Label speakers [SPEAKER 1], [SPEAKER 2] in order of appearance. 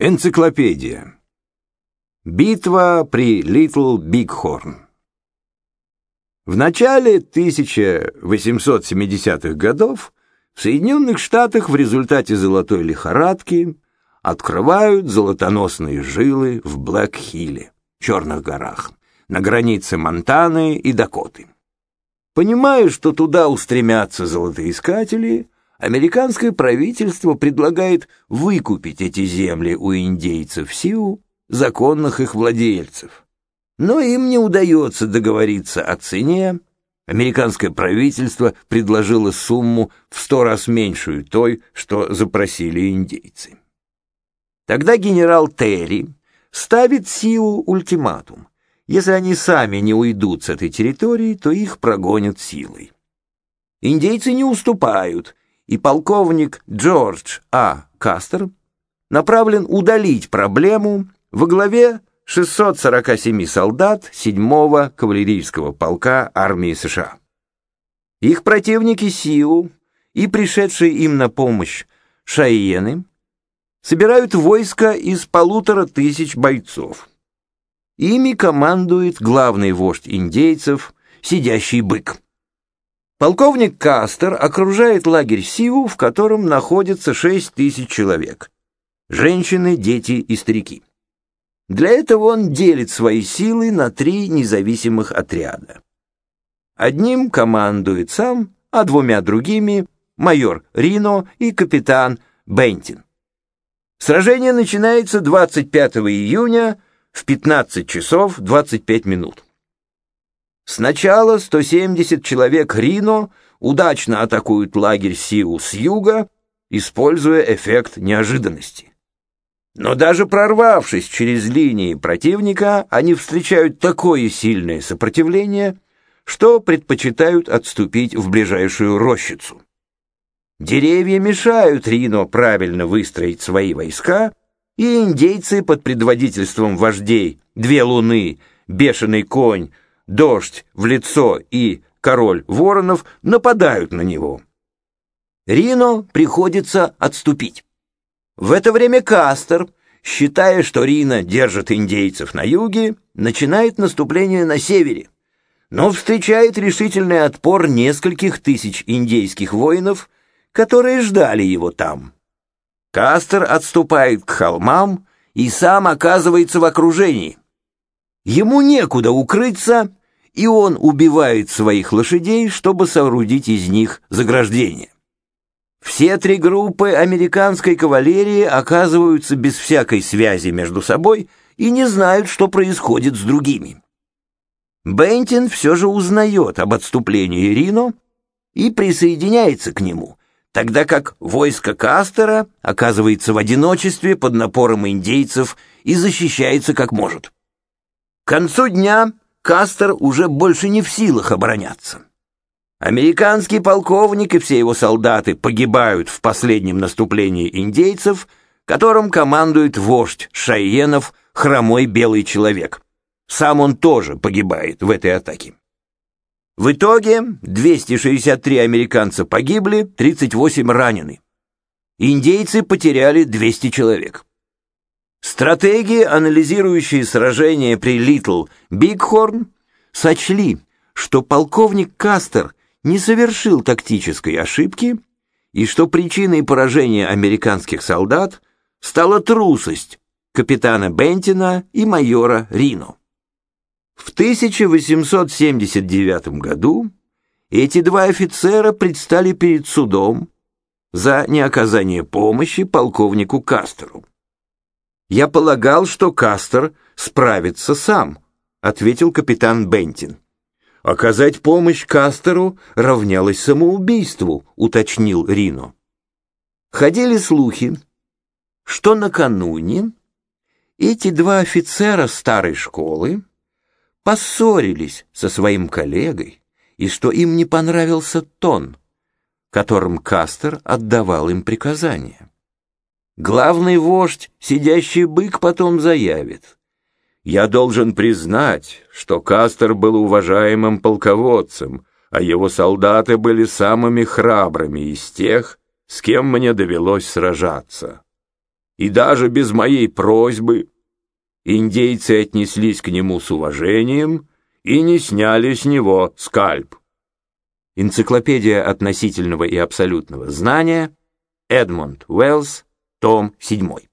[SPEAKER 1] Энциклопедия. Битва при Литл Бигхорн. В начале 1870-х годов в Соединенных Штатах в результате золотой лихорадки открывают золотоносные жилы в Блэк-Хилле, Черных горах, на границе Монтаны и Дакоты. Понимая, что туда устремятся золотоискатели, Американское правительство предлагает выкупить эти земли у индейцев Сиу, законных их владельцев. Но им не удается договориться о цене. Американское правительство предложило сумму в сто раз меньшую той, что запросили индейцы. Тогда генерал Терри ставит Сиу ультиматум. Если они сами не уйдут с этой территории, то их прогонят силой. Индейцы не уступают и полковник Джордж А. Кастер направлен удалить проблему во главе 647 солдат 7-го кавалерийского полка армии США. Их противники Сиу и пришедшие им на помощь шайены собирают войско из полутора тысяч бойцов. Ими командует главный вождь индейцев, сидящий бык. Полковник Кастер окружает лагерь Сиву, в котором находится 6 тысяч человек. Женщины, дети и старики. Для этого он делит свои силы на три независимых отряда. Одним командует сам, а двумя другими — майор Рино и капитан Бентин. Сражение начинается 25 июня в 15 часов 25 минут. Сначала 170 человек Рино удачно атакуют лагерь Сиу с юга, используя эффект неожиданности. Но даже прорвавшись через линии противника, они встречают такое сильное сопротивление, что предпочитают отступить в ближайшую рощицу. Деревья мешают Рино правильно выстроить свои войска, и индейцы под предводительством вождей «Две луны», «Бешеный конь», дождь в лицо и король воронов нападают на него. Рино приходится отступить. В это время Кастер, считая, что Рино держит индейцев на юге, начинает наступление на севере, но встречает решительный отпор нескольких тысяч индейских воинов, которые ждали его там. Кастер отступает к холмам и сам оказывается в окружении. Ему некуда укрыться, и он убивает своих лошадей, чтобы соорудить из них заграждение. Все три группы американской кавалерии оказываются без всякой связи между собой и не знают, что происходит с другими. Бентин все же узнает об отступлении Рино и присоединяется к нему, тогда как войско Кастера оказывается в одиночестве под напором индейцев и защищается как может. К концу дня Кастер уже больше не в силах обороняться. Американский полковник и все его солдаты погибают в последнем наступлении индейцев, которым командует вождь Шайенов, хромой белый человек. Сам он тоже погибает в этой атаке. В итоге 263 американца погибли, 38 ранены. Индейцы потеряли 200 человек. Стратеги, анализирующие сражение при Литл Бигхорн, сочли, что полковник Кастер не совершил тактической ошибки и что причиной поражения американских солдат стала трусость капитана Бентина и майора Рино. В 1879 году эти два офицера предстали перед судом за неоказание помощи полковнику Кастеру. «Я полагал, что Кастер справится сам», — ответил капитан Бентин. «Оказать помощь Кастеру равнялось самоубийству», — уточнил Рино. Ходили слухи, что накануне эти два офицера старой школы поссорились со своим коллегой и что им не понравился тон, которым Кастер отдавал им приказания. Главный вождь, сидящий бык, потом заявит. Я должен признать, что Кастер был уважаемым полководцем, а его солдаты были самыми храбрыми из тех, с кем мне довелось сражаться. и даже без моей просьбы индейцы отнеслись к нему с уважением и не сняли с него скальп. Энциклопедия относительного и абсолютного знания, Эдмонд Уэллс, том 7.